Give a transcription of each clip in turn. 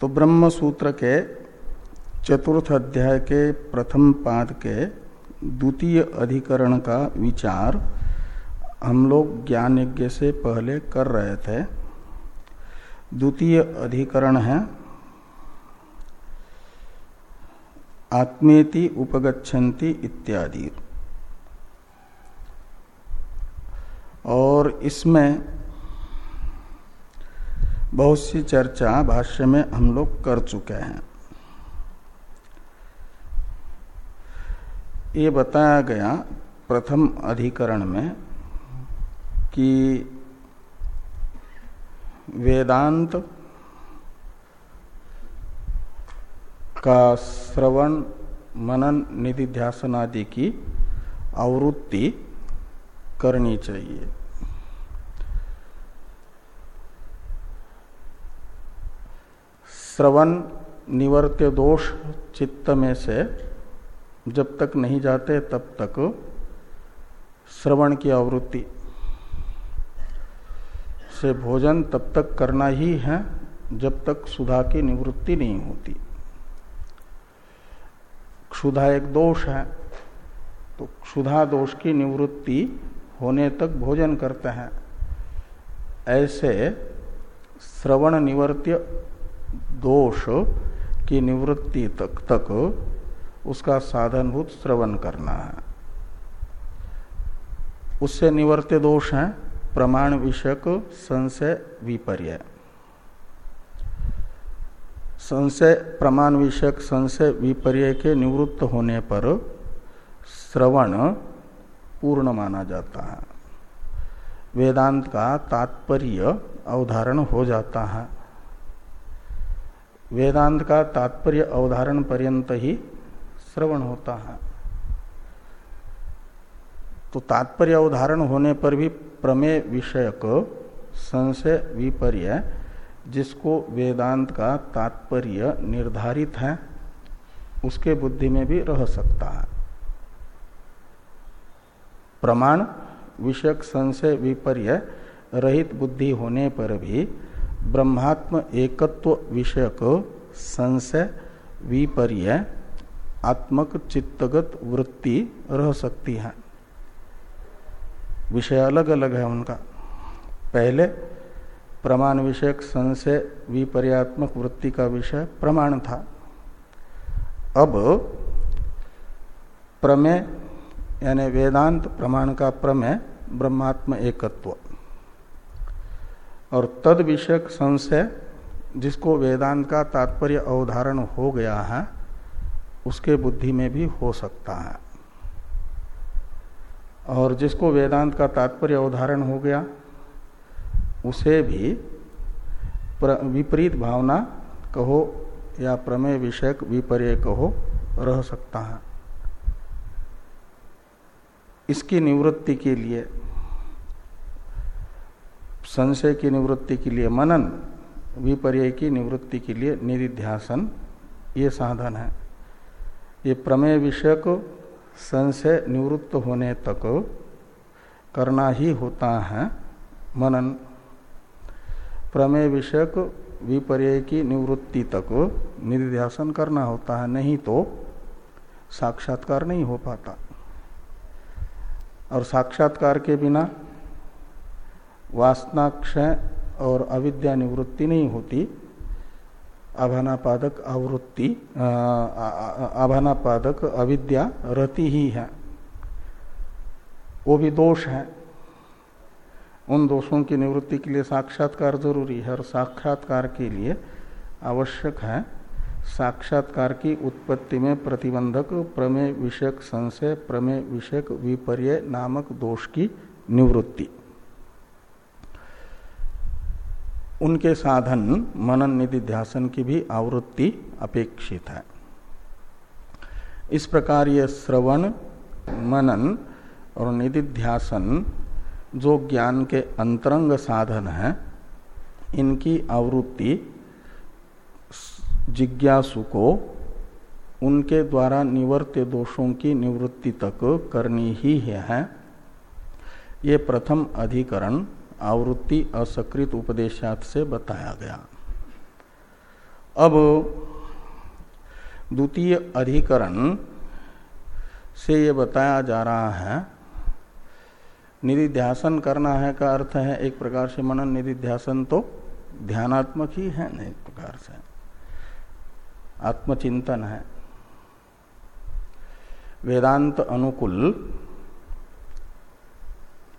तो ब्रह्म सूत्र के चतुर्थ अध्याय के प्रथम पाद के द्वितीय अधिकरण का विचार हम लोग ज्ञान यज्ञ से पहले कर रहे थे। द्वितीय अधिकरण है, आत्मेति उपगछन्ति इत्यादि। और इसमें बहुत सी चर्चा भाष्य में हम लोग कर चुके हैं। ये बताया गया प्रथम अधिकरण में कि वेदांत का श्रवण, मनन, निधिध्यासन आदि की आवृत्ति करनी चाहिए। श्रवण निवर्त्य दोष चित्त में से जब तक नहीं जाते तब तक श्रवण की आवृत्ति से भोजन तब तक करना ही है जब तक सुधा की निवृत्ति नहीं होती। क्षुधा एक दोष है तो क्षुधा दोष की निवृत्ति होने तक भोजन करते हैं। ऐसे श्रवण निवर्त्य दोष की निवृत्ति तक तक उसका साधनभूत श्रवण करना है। उससे निवर्त्य दोष है, प्रमाण विषयक संशय विपर्य। संशय, प्रमाण विषयक संशय विपर्य के निवृत्त होने पर श्रवण पूर्ण माना जाता है। वेदांत का तात्पर्य अवधारण हो जाता है। वेदांत का तात्पर्य अवधारण पर्यंत ही श्रवण होता है। तो तात्पर्य अवधारण होने पर भी प्रमेय विषयक संशय विपर्य, जिसको वेदांत का तात्पर्य निर्धारित है, उसके बुद्धि में भी रह सकता है। प्रमाण, विषयक संशय विपर्य रहित बुद्धि होने पर भी ब्रह्मात्म एकत्व विषयक संशय, विपर्य, आत्मक चित्तगत वृत्ति रह सकती है। विषय अलग अलग है उनका। पहले प्रमाण विषयक संशय, विपर्यात्मक वृत्ति का विषय प्रमाण था। अब प्रमेय, यानी वेदांत प्रमाण का प्रमेय ब्रह्मात्म एकत्व। और तद विषयक संशय जिसको वेदांत का तात्पर्य अवधारण हो गया है, उसके बुद्धि में भी हो सकता है। और जिसको वेदांत का तात्पर्य अवधारण हो गया, उसे भी विपरीत भावना कहो या प्रमेय विषयक विपर्य कहो, रह सकता है। इसकी निवृत्ति के लिए संशय की निवृत्ति के लिए मनन, विपर्य की निवृत्ति के लिए निधिध्यासन, ये साधन है। ये प्रमेय विषयक संशय निवृत्त होने तक करना ही होता है मनन। प्रमेय विषयक विपर्य की निवृत्ति तक निर्ध्यासन करना होता है, नहीं तो साक्षात्कार नहीं हो पाता। और साक्षात्कार के बिना वासनाक्षय और अविद्या निवृत्ति नहीं होती। आभानापादक आवृत्ति आभानापादक अविद्या रहती ही है। वो भी दोष है। उन दोषों की निवृत्ति के लिए साक्षात्कार ज़रूरी है और साक्षात्कार के लिए आवश्यक है। साक्षात्कार की उत्पत्ति में प्रतिबंधक, प्रमेय विषयक संशय, प्रमेय विषयक विपर्य नामक दोष की निवृत्ति। उनके साधन मनन निधि ध्यासन की भी आवृत्ति अपेक्षित है। इस प्रकार ये श्रवण, मनन और निधि ध्यासन जो ज्ञान के अंतरंग साधन है, इनकी आवृत्ति जिज्ञासु को उनके द्वारा निवर्त्य दोषों की निवृत्ति तक करनी ही है। ये प्रथम अधिकरण आवृत्ति असकृत उपदेशात से बताया गया। अब द्वितीय अधिकरण से ये बताया जा रहा है, निधिध्यासन करना है का अर्थ है एक प्रकार से मनन, निधिध्यासन तो ध्यानात्मक ही है न एक प्रकार से। आत्मचिंतन है। वेदांत अनुकूल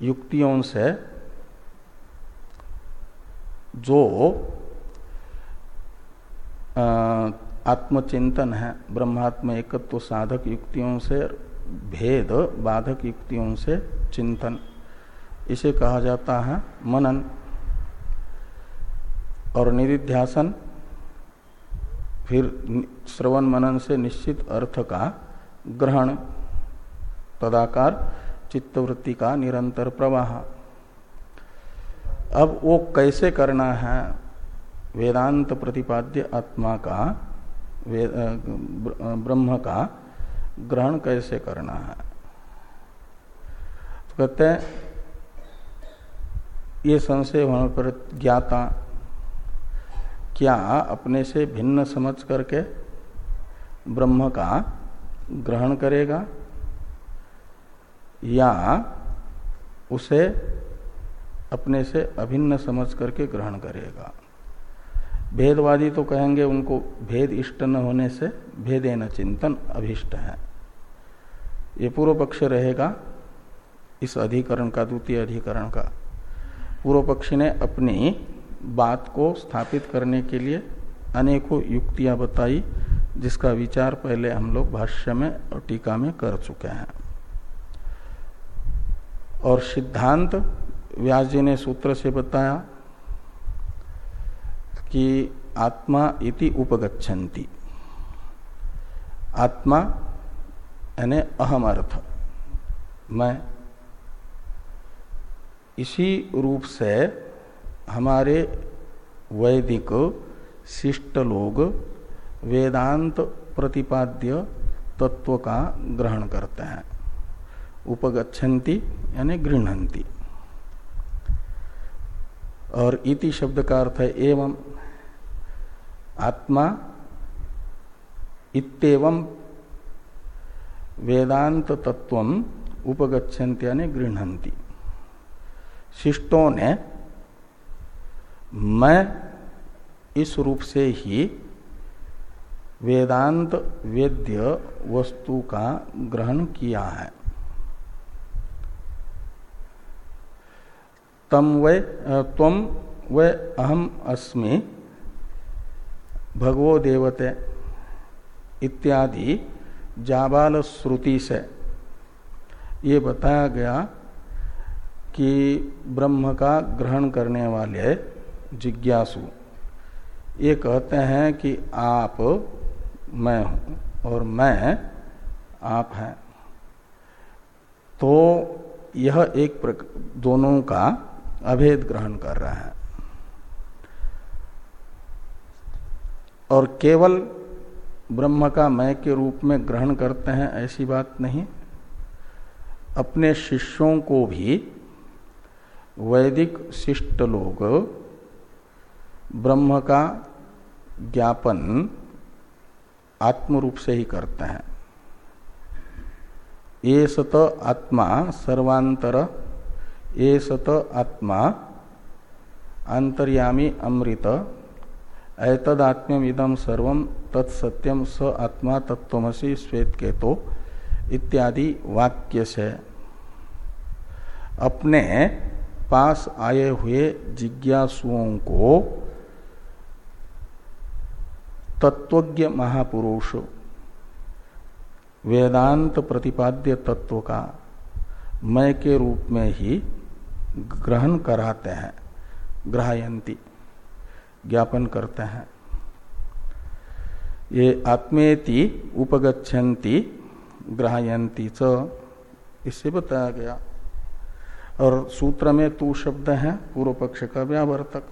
युक्तियों से जो आत्मचिंतन है, ब्रह्मात्म एकत्व साधक युक्तियों से, भेद बाधक युक्तियों से चिंतन। इसे कहा जाता है मनन और निधिध्यासन। फिर श्रवण मनन से निश्चित अर्थ का ग्रहण, तदाकार, चित्तवृत्ति का निरंतर प्रवाह। अब वो कैसे करना है? वेदांत प्रतिपाद्य आत्मा का ब्रह्म का ग्रहण कैसे करना है? तो कहते हैं, ये संशय होने पर ज्ञाता, क्या अपने से भिन्न समझ करके ब्रह्म का ग्रहण करेगा? या उसे अपने से अभिन्न समझ करके ग्रहण करेगा। भेदवादी तो कहेंगे उनको भेद इष्ट न होने से भेदे न चिंतन अभिष्ट है। ये पूर्व पक्ष रहेगा इस अधिकरण का, द्वितीय अधिकरण का। पूर्व पक्षी ने अपनी बात को स्थापित करने के लिए अनेकों युक्तियाँ बताई, जिसका विचार पहले हम लोग भाष्य में और टीका में कर चुके हैं। और सिद्धांत व्यास जी ने सूत्र से बताया कि आत्मा इति उपगछन्ति आत्मा यानी अहम अर्थ। मैं इसी रूप से हमारे वैदिक शिष्ट लोग वेदांत प्रतिपाद्य तत्व का ग्रहण करते हैं। उपगछन्ति यानी गृहंती और इति शब्द का अर्थ है एवं आत्मा इतम वेदांत तत्व उपगछन्ति यानी गृहंती शिष्टों ने मैं इस रूप से ही वेदांत वेद्य वस्तु का ग्रहण किया है। तम वे तम वे अहम अस्मि। भगवो देवते इत्यादि जाबाल श्रुति से ये बताया गया कि ब्रह्म का ग्रहण करने वाले जिज्ञासु, ये कहते हैं कि आप, मैं हूँ और मैं आप हैं। तो यह एक दोनों का अभेद ग्रहण कर रहा है। और केवल ब्रह्म का मैं के रूप में ग्रहण करते हैं, ऐसी बात नहीं। अपने शिष्यों को भी वैदिक शिष्ट लोग ब्रह्म का ज्ञापन आत्म रूप से ही करते हैं। ये सत आत्मा सर्वांतर ये सत आत्मा, अंतर्यामी अमृत ऐतदात्म्यम तत्सत्यम स आत्मा तत्वसी श्वेत के तो इत्यादि वाक्य से। अपने पास आए हुए जिज्ञासुओं को तत्वज्ञ महापुरुष, वेदांत प्रतिपाद्य तत्व का मय के रूप में ही ग्रहण कराते हैं, ग्रहयंती, ज्ञापन करते हैं। ये आत्मेति उपगछन्ति ग्रहयंती च, इससे बताया गया। और सूत्र में तू शब्द है, पूर्व पक्ष का व्यावर्तक।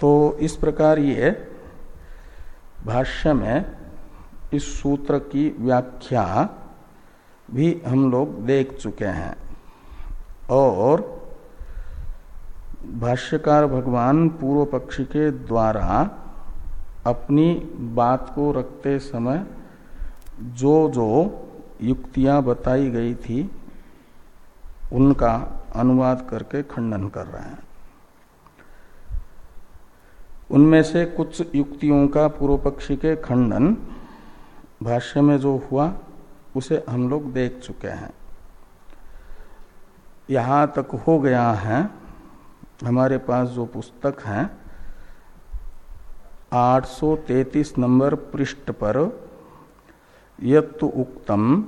तो इस प्रकार ये भाष्य में इस सूत्र की व्याख्या भी हम लोग देख चुके हैं। और भाष्यकार भगवान पूर्व पक्षी के द्वारा अपनी बात को रखते समय जो जो युक्तियाँ बताई गई थी, उनका अनुवाद करके खंडन कर रहे हैं। उनमें से कुछ युक्तियों का पूर्व पक्षी के खंडन भाष्य में जो हुआ, उसे हम लोग देख चुके हैं। यहाँ तक हो गया है। हमारे पास जो पुस्तक है 833 नंबर पृष्ठ पर, यत्तु उक्तम,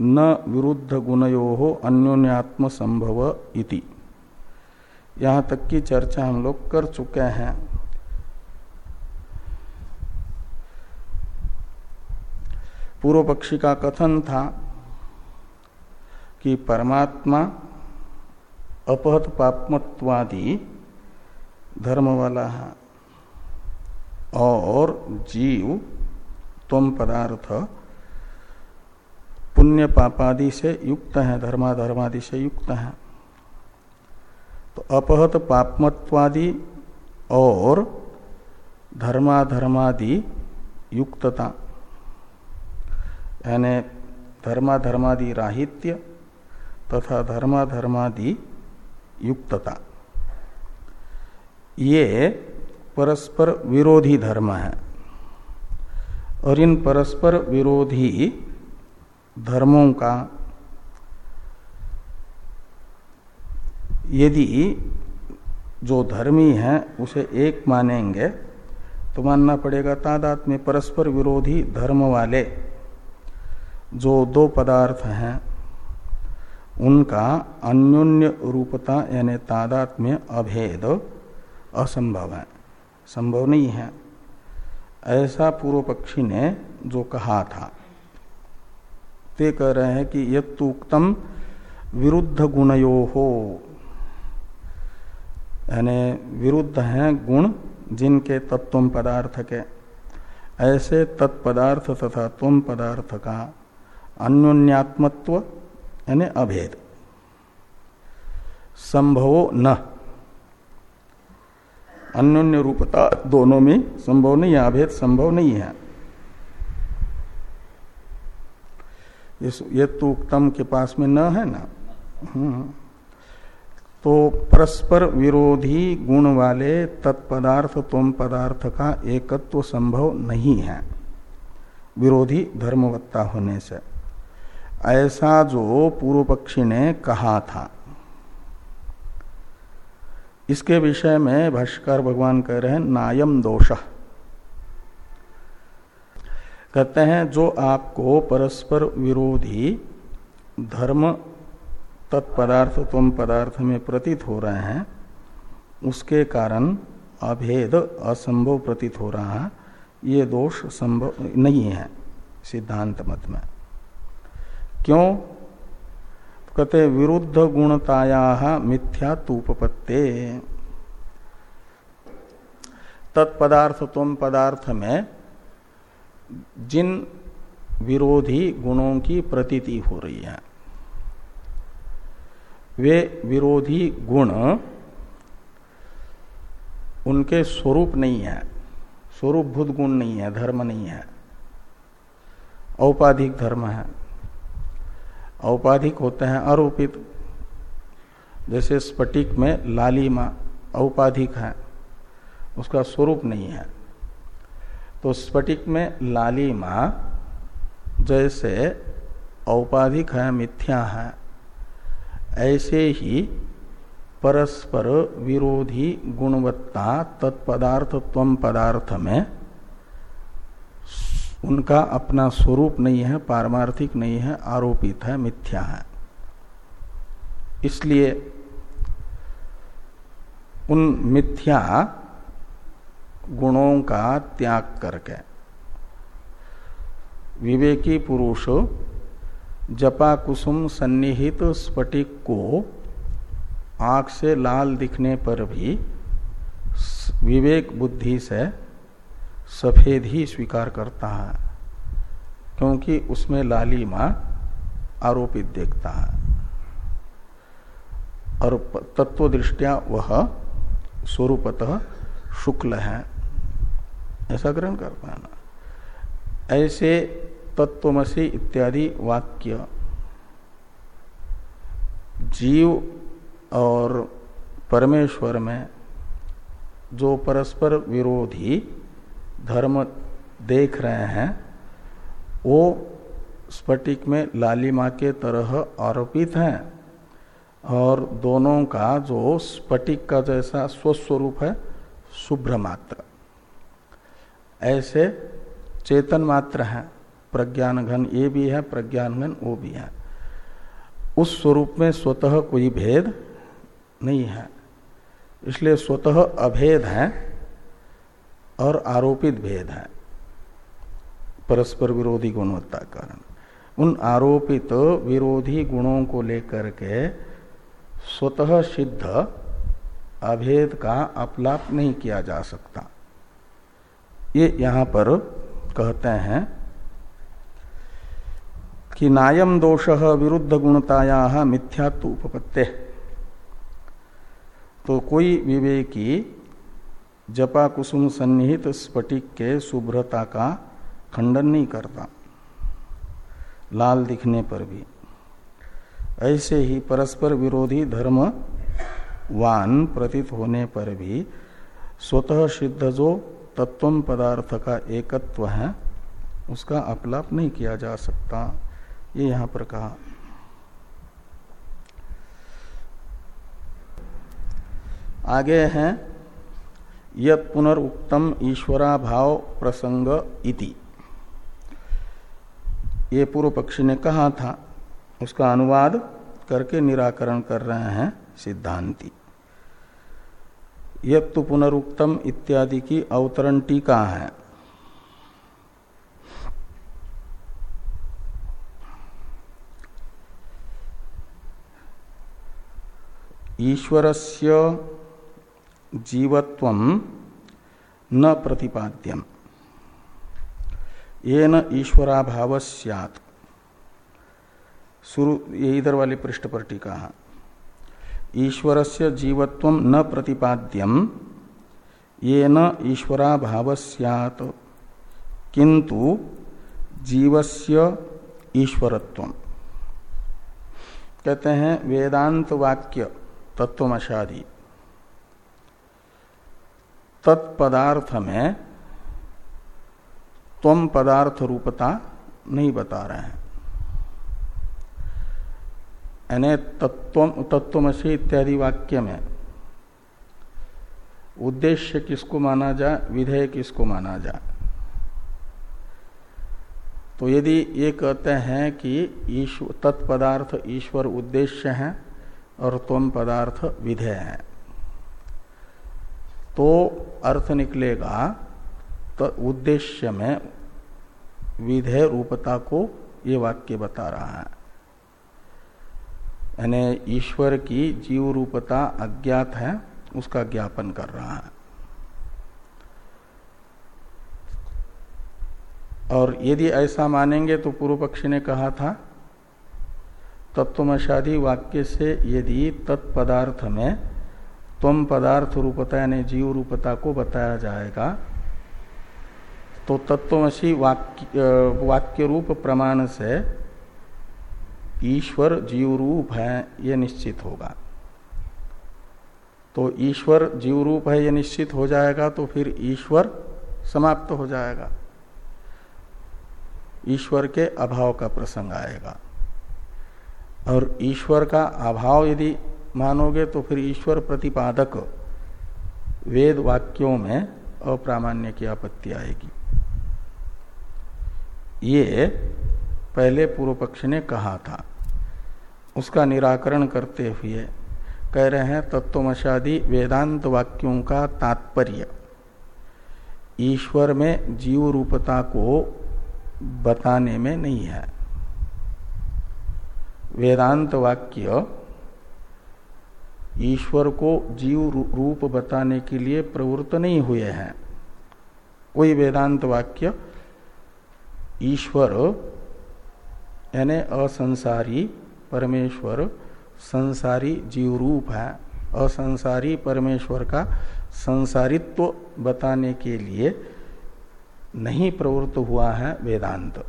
न विरुद्ध गुणयो अन्योन्यात्म संभव इति। यहाँ तक की चर्चा हम लोग कर चुके हैं। पूर्व पक्षी का कथन था कि परमात्मा अपहत पापमत्वादि धर्म वाला है। और जीव तम पदार्थ पुण्य पापादि से युक्त है, धर्माधर्मादि से युक्त है। तो अपहत पापमत्वादि और धर्माधर्मादि युक्तता, यानी धर्माधर्मादि राहित्य तथा धर्माधर्मादि युक्तता। ये परस्पर विरोधी धर्म है और इन परस्पर विरोधी धर्मों का यदि जो धर्मी है उसे एक मानेंगे तो मानना पड़ेगा तादात में परस्पर विरोधी धर्म वाले जो दो पदार्थ हैं उनका अन्योन्य रूपता यानी तादात्म्य अभेद असंभव है। संभव नहीं है। ऐसा पूर्व पक्षी ने जो कहा था, ते कह रहे हैं कि यत्तुक्तम विरुद्ध गुणयो हो। यानी विरुद्ध हैं गुण जिनके तत्व पदार्थ के। ऐसे तत्पदार्थ तथा तुम पदार्थ का अन्योन्यात्मत्व यानी अभेद। संभवो न। अन्योन्य रूपता दोनों में संभव नहीं है, अभेद संभव नहीं है। ये तो उत्तम के पास में न है ना? हम्म। तो परस्पर विरोधी गुण वाले तत्पदार्थ, तुम पदार्थ का एकत्व संभव नहीं है। विरोधी धर्मवत्ता होने से। ऐसा जो पूर्व पक्षी ने कहा था। इसके विषय में भाष्कर भगवान कह रहे हैं, नायम दोष। कहते हैं, जो आपको परस्पर विरोधी धर्म तत्पदार्थ, तुम पदार्थ में प्रतीत हो रहे हैं, उसके कारण अभेद असंभव प्रतीत हो रहा है। ये दोष संभव नहीं है, सिद्धांत मत में। क्यों? कहते, विरुद्ध गुणताया मिथ्या तूपत्ते तत्पदार्थ तुम पदार्थ में जिन विरोधी गुणों की प्रतीति हो रही है, वे विरोधी गुण उनके स्वरूप नहीं है, स्वरूप भूत गुण नहीं है, धर्म नहीं है, औपाधिक धर्म है। औपाधिक होते हैं आरोपित जैसे स्फटिक में लालिमा औपाधिक है, उसका स्वरूप नहीं है। तो स्फटिक में लालिमा जैसे औपाधिक है, मिथ्या है, ऐसे ही परस्पर विरोधी गुणवत्ता तत्पदार्थ तम पदार्थ में उनका अपना स्वरूप नहीं है, पारमार्थिक नहीं है, आरोपित है, मिथ्या है। इसलिए उन मिथ्या गुणों का त्याग करके विवेकी पुरुष जपा कुसुम सन्निहित स्फटिक को आँख से लाल दिखने पर भी विवेक बुद्धि से सफ़ेद ही स्वीकार करता है, क्योंकि उसमें लाली लालिमा आरोपित देखता है। और तत्व दृष्टिया वह स्वरूपतः शुक्ल है। ऐसा ग्रहण कर पाना ऐसे तत्वमसी इत्यादि वाक्य जीव और परमेश्वर में जो परस्पर विरोधी धर्म देख रहे हैं, वो स्फटिक में लालिमा के तरह आरोपित हैं और दोनों का जो स्फटिक का जैसा स्वस्वरूप है, शुभ्र मात्र। ऐसे चेतन मात्र है प्रज्ञान घन ये भी है प्रज्ञान घन वो भी है। उस स्वरूप में स्वतः कोई भेद नहीं है, इसलिए स्वतः अभेद है। और आरोपित भेद है। परस्पर विरोधी गुणवत्ता कारण। उन आरोपित विरोधी गुणों को लेकर के स्वतः सिद्ध अभेद का अपलाप नहीं किया जा सकता। ये यहाँ पर कहते हैं कि नायम दोष विरुद्ध गुणताया मिथ्यात्व उपपत्ते। तो कोई विवेकी जपा कुसुम सन्निहित स्फटिक के शुभ्रता का खंडन नहीं करता। लाल दिखने पर भी। ऐसे ही परस्पर विरोधी धर्म वान प्रतीत होने पर भी स्वतः सिद्ध जो तत्व पदार्थ का एकत्व है, उसका अपलाप नहीं किया जा सकता। ये यहाँ पर कहा। आगे हैं यत पुनरुक्तम ईश्वरा भाव प्रसंग इति। ये पूर्व पक्षी ने कहा था, उसका अनुवाद करके निराकरण कर रहे हैं सिद्धांति। यत्तु पुनरुक्तम इत्यादि की अवतरण टीका है। ईश्वरस्य जीवत्व न प्रतिपाद्यम। ये न ईश्वराभाव सैत शुरू ये इधर वाली पृष्ठ पर टीका है। ईश्वर से जीवत्व न प्रतिपाद्यम ये न ईश्वराभाव सैत किंतु जीवस्य ईश्वरत्व। कहते हैं वेदांत वाक्य तत्वमशादी। तत्पदार्थ में तम पदार्थ रूपता नहीं बता रहे हैं। यानी तत्व, तत्वमसी इत्यादि वाक्य में उद्देश्य किसको माना जाए विधेय किसको माना जाए तो यदि ये कहते हैं कि ईश्वर तत्पदार्थ ईश्वर उद्देश्य है और तम पदार्थ विधेय है। तो अर्थ निकलेगा तो उद्देश्य में विधेय रूपता को ये वाक्य बता रहा है। यानी ईश्वर की जीव रूपता अज्ञात है, उसका ज्ञापन कर रहा है। और यदि ऐसा मानेंगे तो पूर्व पक्षी ने कहा था तत्वमशादी वाक्य से यदि तत्पदार्थ में तम पदार्थ रूपता यानी जीव रूपता को बताया जाएगा। तो तत्वमसी वाक्य वाक्य रूप प्रमाण से ईश्वर जीव रूप है यह निश्चित होगा। तो ईश्वर जीव रूप है यह निश्चित हो जाएगा तो फिर ईश्वर समाप्त हो जाएगा। ईश्वर के अभाव का प्रसंग आएगा। और ईश्वर का अभाव यदि मानोगे तो फिर ईश्वर प्रतिपादक वेद वाक्यों में अप्रामाण्य की आपत्ति आएगी। ये पहले पूर्व पक्ष ने कहा था। उसका निराकरण करते हुए कह रहे हैं, तत्वमशादी वेदांत वाक्यों का तात्पर्य, ईश्वर में जीव रूपता को बताने में नहीं है। वेदांत वाक्य ईश्वर को जीव रूप बताने के लिए प्रवृत्त नहीं हुए हैं। कोई वेदांत वाक्य, ईश्वर यानी असंसारी परमेश्वर, संसारी जीव रूप है। असंसारी परमेश्वर का संसारित्व बताने के लिए नहीं प्रवृत्त हुआ है वेदांत।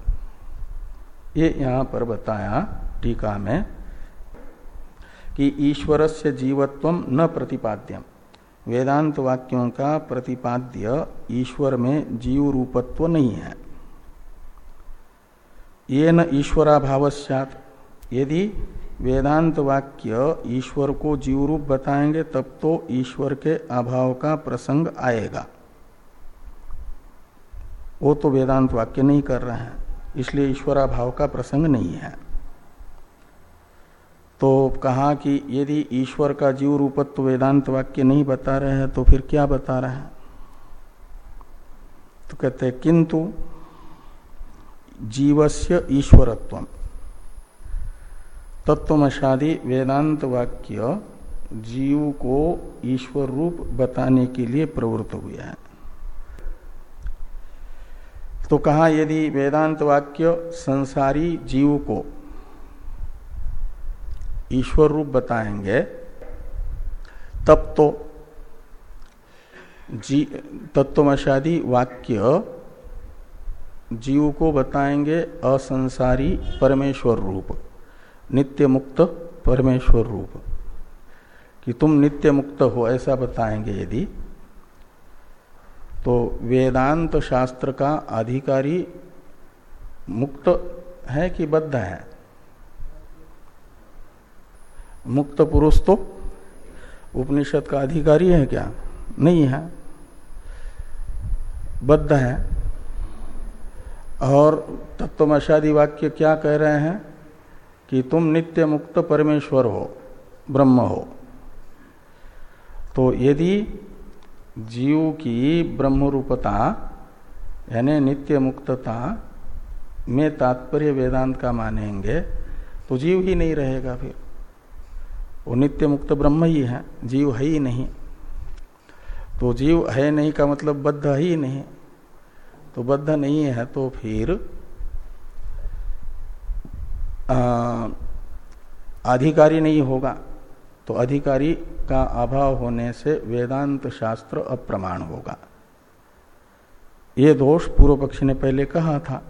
ये यहाँ पर बताया टीका में कि ईश्वर से जीवत्व न प्रतिपाद्यम। वेदांत वाक्यों का प्रतिपाद्य ईश्वर में जीव रूपत्व नहीं है। ये न ईश्वराभाव यदि वेदांत वाक्य ईश्वर को जीव रूप बताएँगे, तब तो ईश्वर के अभाव का प्रसंग आएगा। वो तो वेदांत वाक्य नहीं कर रहे हैं, इसलिए ईश्वराभाव का प्रसंग नहीं है। तो कहा कि यदि ईश्वर का जीव रूपत्व वेदांत वाक्य नहीं बता रहे हैं तो फिर क्या बता रहे हैं? तो कहते हैं, किंतु जीवस्य ईश्वरत्व तत्वमशादी वेदांत वाक्य जीव को ईश्वर रूप बताने के लिए प्रवृत्त हुआ है। तो कहा, यदि वेदांत वाक्य संसारी जीव को ईश्वर रूप बताएँगे, तब तो जी तत्वमशादी वाक्य जीव को बताएँगे असंसारी परमेश्वर रूप, नित्य मुक्त परमेश्वर रूप। कि तुम नित्य मुक्त हो, ऐसा बताएँगे यदि तो वेदांत शास्त्र का अधिकारी मुक्त है कि बद्ध है? मुक्त पुरुष तो उपनिषद का अधिकारी है क्या? नहीं है। बद्ध है। और तत्वमशादी वाक्य क्या कह रहे हैं? कि तुम नित्य मुक्त परमेश्वर हो, ब्रह्म हो। तो यदि जीव की ब्रह्म रूपता यानी नित्य मुक्तता में तात्पर्य वेदांत का मानेंगे तो जीव ही नहीं रहेगा फिर। वो नित्य मुक्त ब्रह्म ही है, जीव है ही नहीं। तो जीव है नहीं का मतलब बद्ध ही नहीं। तो बद्ध नहीं है तो फिर अधिकारी नहीं होगा। तो अधिकारी का अभाव होने से वेदांत शास्त्र अप्रमाण होगा। ये दोष पूर्व पक्षी ने पहले कहा था।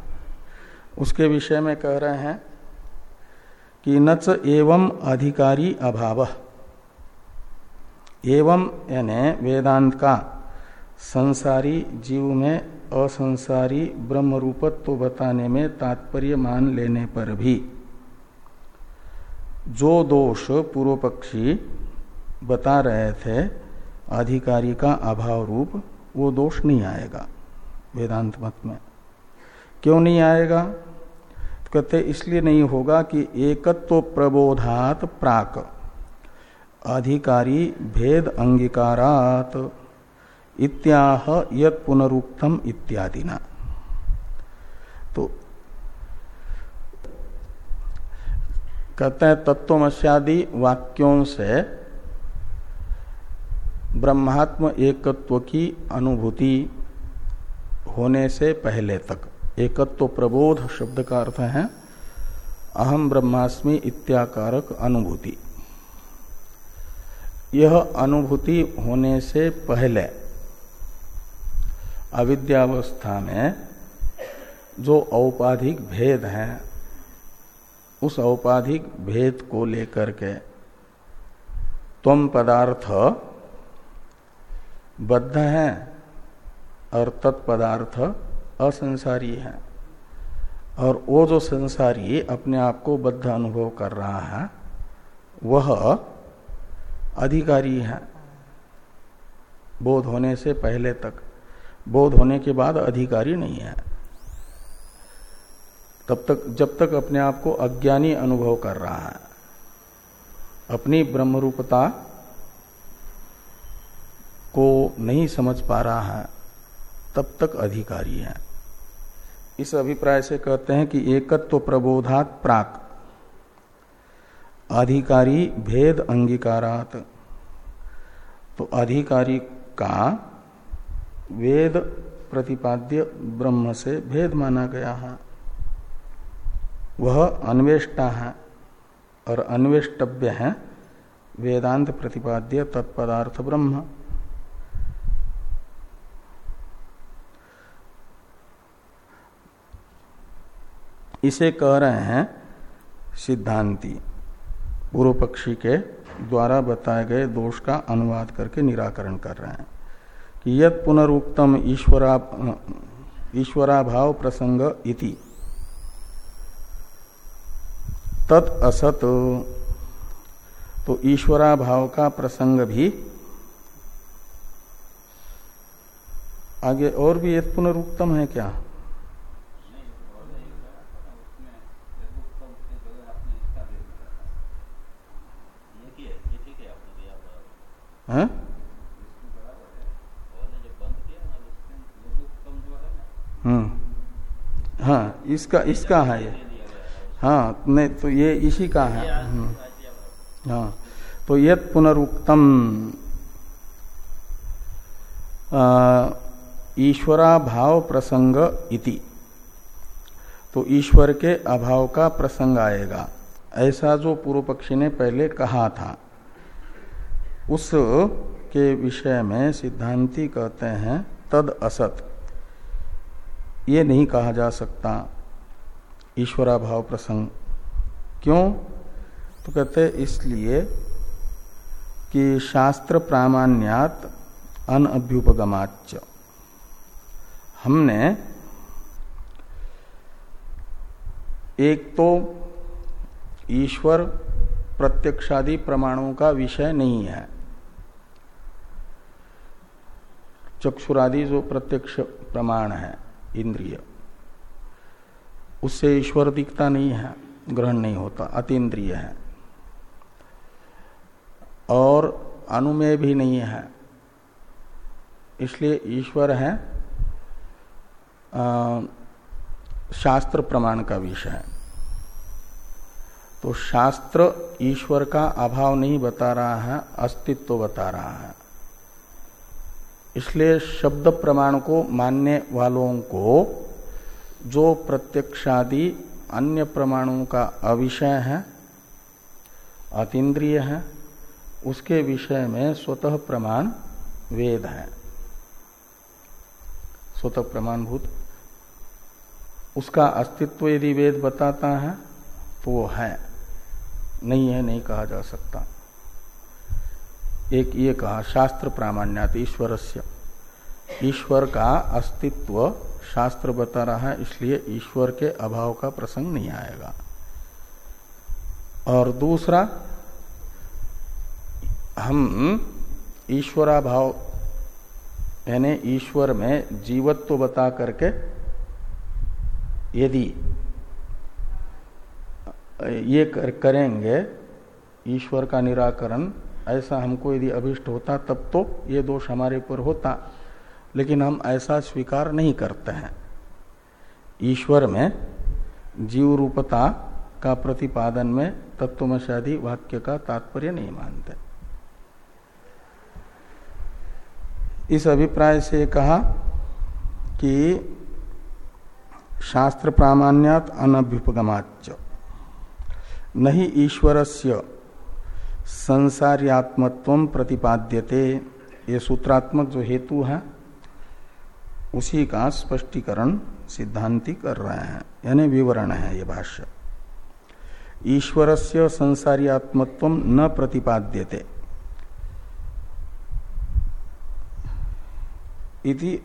उसके विषय में कह रहे हैं कि नच एवं अधिकारी अभाव। एवं यानी वेदांत का संसारी जीव में असंसारी ब्रह्म रूपत्व बताने में तात्पर्य मान लेने पर भी जो दोष पूर्व पक्षी बता रहे थे अधिकारी का अभाव रूप, वो दोष नहीं आएगा। वेदांत मत में। क्यों नहीं आएगा? कहते, इसलिए नहीं होगा कि एकत्व प्रबोधात प्राक। अधिकारी भेद अंगीकारात, इत्याह यत पुनरुक्तम इत्यादि ना तो कहते हैं तत्वमस्यादि वाक्यों से ब्रह्मात्म एकत्व की अनुभूति होने से पहले तक। एकत्व प्रबोध शब्द का अर्थ है, अहम ब्रह्मास्मि इत्याकारक अनुभूति। यह अनुभूति होने से पहले अविद्यावस्था में जो औपाधिक भेद है, उस औपाधिक भेद को लेकर के तम पदार्थ बद्ध है और तत्पदार्थ असंसारी है। और वो जो संसारी अपने आप को बद्ध अनुभव कर रहा है, वह अधिकारी है। बोध होने से पहले तक। बोध होने के बाद अधिकारी नहीं है। तब तक, जब तक अपने आप को अज्ञानी अनुभव कर रहा है। अपनी ब्रह्मरूपता को नहीं समझ पा रहा है। तब तक अधिकारी है। इस अभिप्राय से कहते हैं कि एकत्व प्रबोधात प्राक। अधिकारी भेद अंगीकारात। तो अधिकारी का वेद प्रतिपाद्य ब्रह्म से भेद माना गया है। वह अन्वेष्टा है और अन्वेष्टव्य है वेदांत प्रतिपाद्य तत्पदार्थ ब्रह्म। इसे कह रहे हैं सिद्धांति। पूर्व पक्षी के द्वारा बताए गए दोष का अनुवाद करके निराकरण कर रहे हैं कि यद पुनरुक्तम ईश्वरा, ईश्वराभाव प्रसंग इति। तत् असत। तो ईश्वराभाव का प्रसंग भी आगे और भी एक पुनरुक्तम है क्या? है? हम्म हाँ इसका इसका है ये। हाँ नहीं तो ये इसी का है। हम्म। हाँ तो यद पुनरुक्तम। ईश्वरा भाव प्रसंग इति। तो ईश्वर के अभाव का प्रसंग आएगा। ऐसा जो पूर्व पक्षी ने पहले कहा था। उस के विषय में सिद्धांति कहते हैं, तद असत। ये नहीं कहा जा सकता ईश्वरा भाव प्रसंग। क्यों? तो कहते इसलिए कि शास्त्र प्रामाण्यात अनअभ्युपगमाच हमने एक तो ईश्वर प्रत्यक्षादि प्रमाणों का विषय नहीं है। चक्षुरादि जो प्रत्यक्ष प्रमाण है इंद्रिय। उससे ईश्वर दिखता नहीं है ग्रहण नहीं होता अतीन्द्रिय है। और अनुमेय भी नहीं है। इसलिए ईश्वर है आ, शास्त्र प्रमाण का विषय। है तो शास्त्र ईश्वर का अभाव नहीं बता रहा है अस्तित्व बता रहा है। इसलिए शब्द प्रमाण को मानने वालों को जो प्रत्यक्षादि अन्य प्रमाणों का अविषय है, अतीन्द्रिय है, उसके विषय में स्वतः प्रमाण वेद है। स्वतः प्रमाणभूत। उसका अस्तित्व यदि वेद बताता है तो वो है। नहीं है, नहीं कहा जा सकता। एक ये कहा शास्त्र प्रामाण्यात ईश्वर से ईश्वर का अस्तित्व शास्त्र बता रहा है इसलिए ईश्वर के अभाव का प्रसंग नहीं आएगा। और दूसरा हम ईश्वराभाव यानी ईश्वर में जीवत्व बता करके यदि ये कर, करेंगे ईश्वर का निराकरण ऐसा हमको यदि अभिष्ट होता, तब तो ये दोष हमारे ऊपर होता। लेकिन हम ऐसा स्वीकार नहीं करते हैं। ईश्वर में जीव रूपता का प्रतिपादन में तत्वमशादी वाक्य का तात्पर्य नहीं मानते। इस अभिप्राय से कहा कि शास्त्र प्रामाण्यात अनभ्युपगमाच नहीं ईश्वरस्य संसार्यात्मत्व प्रतिपाद्यते। ये सूत्रात्मक जो हेतु है, उसी का स्पष्टीकरण सिद्धांति कर रहे हैं। यानी विवरण है ये भाष्य। ईश्वर से संसार्यात्मत्व न प्रतिपाद्यते। इति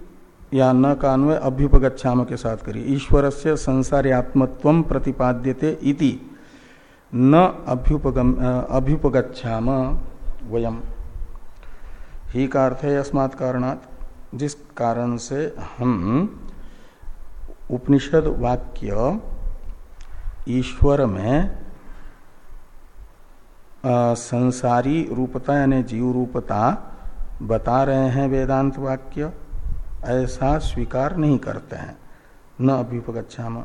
या न का अन्वय अभ्युपगछाम के साथ करिए। ईश्वर से संसार्यात्मत्व प्रतिपाद्यते इति। न अभ्युपगम अभ्युपगछाम वयम। ही का अर्थ है अस्मात् कारणात जिस कारण से हम उपनिषद वाक्य ईश्वर में आ, संसारी रूपता यानी जीव रूपता बता रहे हैं वेदांत वाक्य ऐसा स्वीकार नहीं करते हैं। न अभ्युपगछाम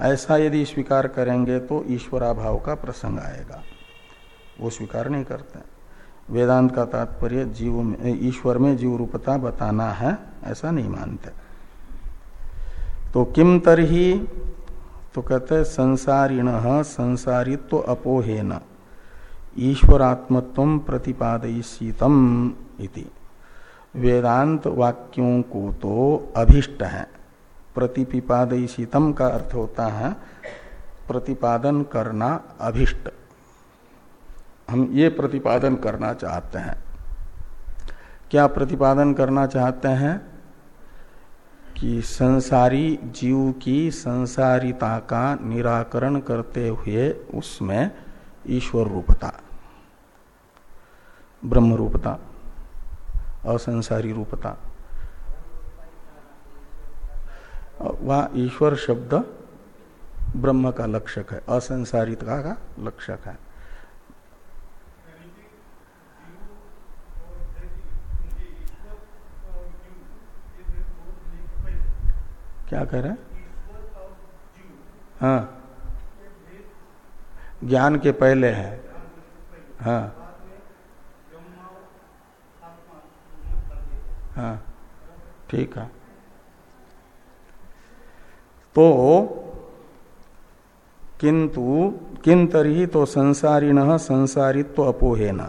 ऐसा यदि स्वीकार करेंगे तो ईश्वराभाव का प्रसंग आएगा। वो स्वीकार नहीं करते। वेदांत का तात्पर्य जीव में, ईश्वर में जीव रूपता बताना है, ऐसा नहीं मानते। तो किम तरही तो कहते संसारिण, संसारित्व अपोहेन, ईश्वरात्मत्व प्रतिपादयीतम इति। वेदांत वाक्यों को तो अभिष्ट है। प्रतिपिपादयितम का अर्थ होता है, प्रतिपादन करना अभिष्ट। हम ये प्रतिपादन करना चाहते हैं। क्या प्रतिपादन करना चाहते हैं? कि संसारी जीव की संसारिता का निराकरण करते हुए उसमें ईश्वर रूपता, ब्रह्म रूपता, असंसारी रूपता। वह ईश्वर शब्द ब्रह्म का लक्षक है, असंसारिता का लक्षक है। क्या कह रहे हैं? हाँ। ज्ञान के पहले है। हाँ। हाँ ठीक है। तो किंतु किन तरी तो संसारिण संसारित्व अपोहेन।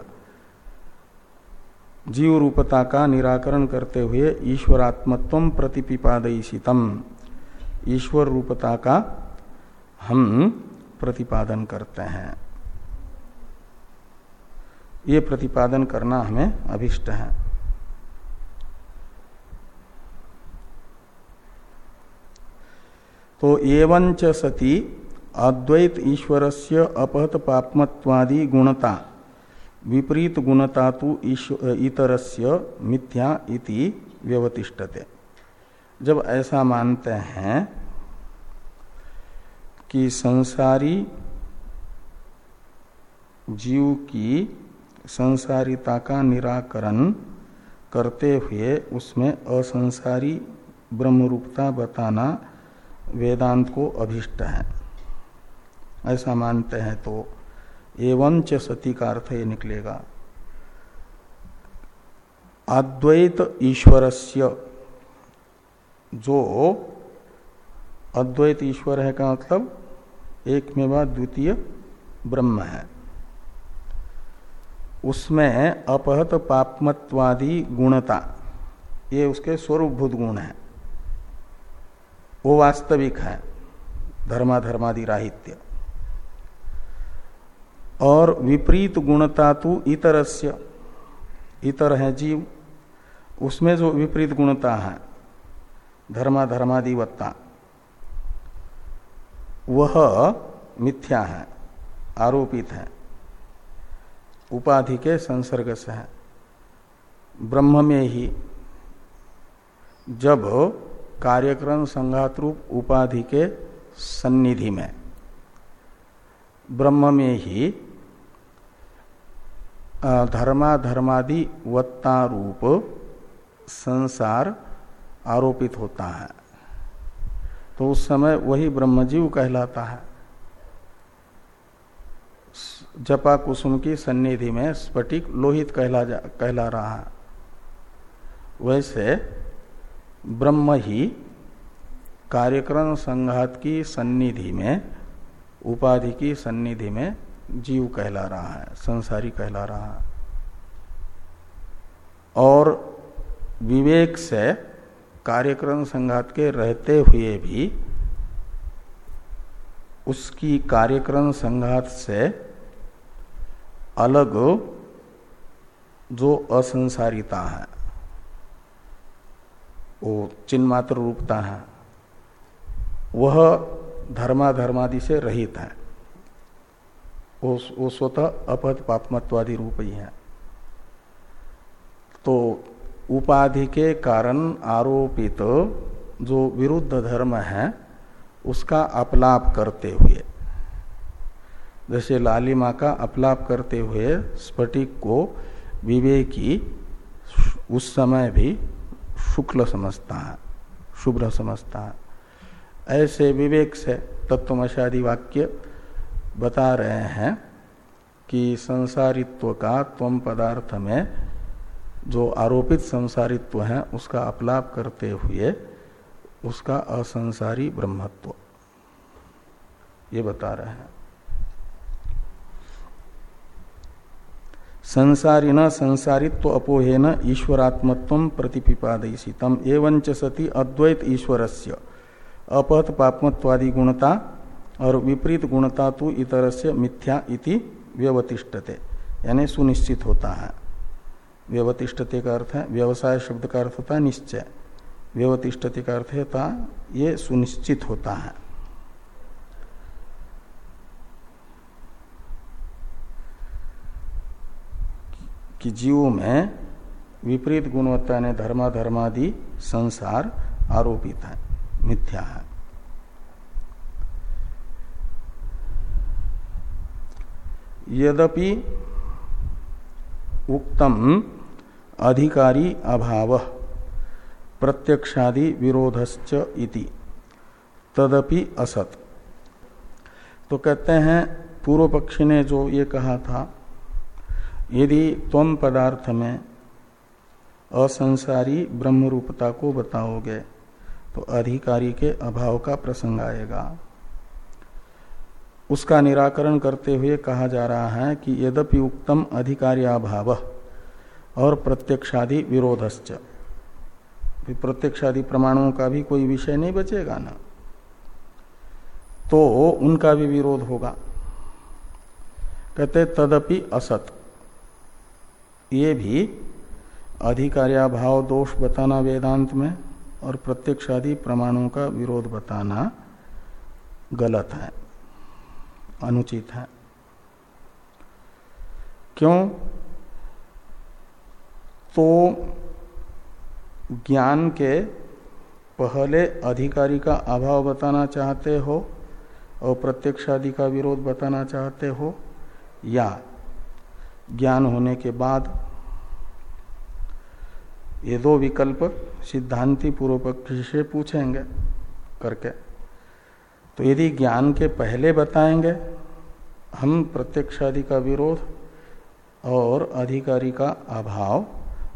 जीव रूपता का निराकरण करते हुए ईश्वरात्मत्व प्रतिपिपादयितम ईश्वर रूपता का हम प्रतिपादन करते हैं। ये प्रतिपादन करना हमें अभिष्ट है। तो एवं च सती अद्वैत से अपहत पापमत्वादि गुणता, विपरीत गुणता तो इतरस्य मिथ्या इति व्यवतिष्ठते। जब ऐसा मानते हैं कि संसारी जीव की संसारिता का निराकरण करते हुए उसमें असंसारी ब्रह्मरूपता बताना वेदांत को अभिष्ट है। ऐसा मानते हैं तो एवं च सती का अर्थ ये निकलेगा। अद्वैत ईश्वरस्य जो अद्वैत ईश्वर है का मतलब एक में द्वितीय ब्रह्म है। उसमें अपहत पापमत्वादि गुणता, ये उसके स्वरूपभूत गुण है। वो वास्तविक है धर्मा धर्मादि राहित्य और विपरीत गुणता तो इतरस्य, इतर है जीव, उसमें जो विपरीत गुणता है धर्मा धर्मादिवत्ता वह मिथ्या है, आरोपित है, उपाधि के संसर्ग से है, ब्रह्म में ही, जब कार्यक्रम संघात रूप उपाधि के सन्निधि में। ब्रह्म में ही धर्मा धर्मादि वत्ता रूप संसार आरोपित होता है। तो उस समय वही ब्रह्मजीव कहलाता है। जपा कुसुम की सन्निधि में स्फटिक लोहित कहला जा, कहला रहा है। वैसे ब्रह्म ही कार्यक्रम संघात की सन्निधि में, उपाधि की सन्निधि में जीव कहला रहा है, संसारी कहला रहा है। और विवेक से कार्यक्रम संघात के रहते हुए भी, उसकी कार्यक्रम संघात से अलग जो असंसारिता है। वो चिन्मात्र रूपता है। वह धर्माधर्मादि से रहित है। वो, वो स्वतः अपद पापमत्वादि रूप ही है। तो उपाधि के कारण आरोपित जो विरुद्ध धर्म है उसका अपलाप करते हुए जैसे लालिमा का अपलाप करते हुए स्फटिक को विवेकी उस समय भी शुक्ल समझता है, शुभ्र समझता है। ऐसे विवेक से तत्वमशादी वाक्य बता रहे हैं कि संसारित्व का त्वम पदार्थ में जो आरोपित संसारित्व है, उसका अपलाप करते हुए उसका असंसारी ब्रह्मत्व। ये बता रहे हैं। संसारी न संसारित्व अपोहे न ईश्वरात्मत्व प्रतिपिपादयसी। तम एवं सती अद्वैत ईश्वरस्य। अपहत पापमत्वादि गुणता और विपरीत गुणता तो इतर से मिथ्या इति व्यवतिष्ठते। यानी सुनिश्चित होता है। व्यवतिष्ठते का अर्थ है, व्यवसाय शब्द का अर्थ होता है निश्चय। व्यवतिष्ठते का अर्थ होता ये सुनिश्चित होता है। कि जीव में विपरीत गुणवत्ता ने धर्मा धर्मादि संसार आरोपित है, मिथ्या है। यद्यपि उक्तम अधिकारी अभाव, प्रत्यक्षादि विरोधश्च इति, तदपि असत। तो कहते हैं पूर्व पक्षी ने जो ये कहा था यदि तम पदार्थ में असंसारी ब्रह्म रूपता को बताओगे तो अधिकारी के अभाव का प्रसंग आएगा। उसका निराकरण करते हुए कहा जा रहा है कि यद्यपि उत्तम अधिकार्याभाव और प्रत्यक्षादि विरोधश्च। प्रत्यक्षादि प्रमाणों का भी कोई विषय नहीं बचेगा ना? तो उनका भी विरोध होगा। कहते तदपि असत। ये भी अधिकार्याभाव, दोष बताना वेदांत में और प्रत्यक्षादि प्रमाणों का विरोध बताना गलत है, अनुचित है। क्यों? तो ज्ञान के पहले अधिकारी का अभाव बताना चाहते हो और प्रत्यक्षादि का विरोध बताना चाहते हो या ज्ञान होने के बाद ये दो विकल्प सिद्धांति पूर्व पक्ष से पूछेंगे करके। तो यदि ज्ञान के पहले बताएँगे, हम प्रत्यक्षादि का विरोध और अधिकारी का अभाव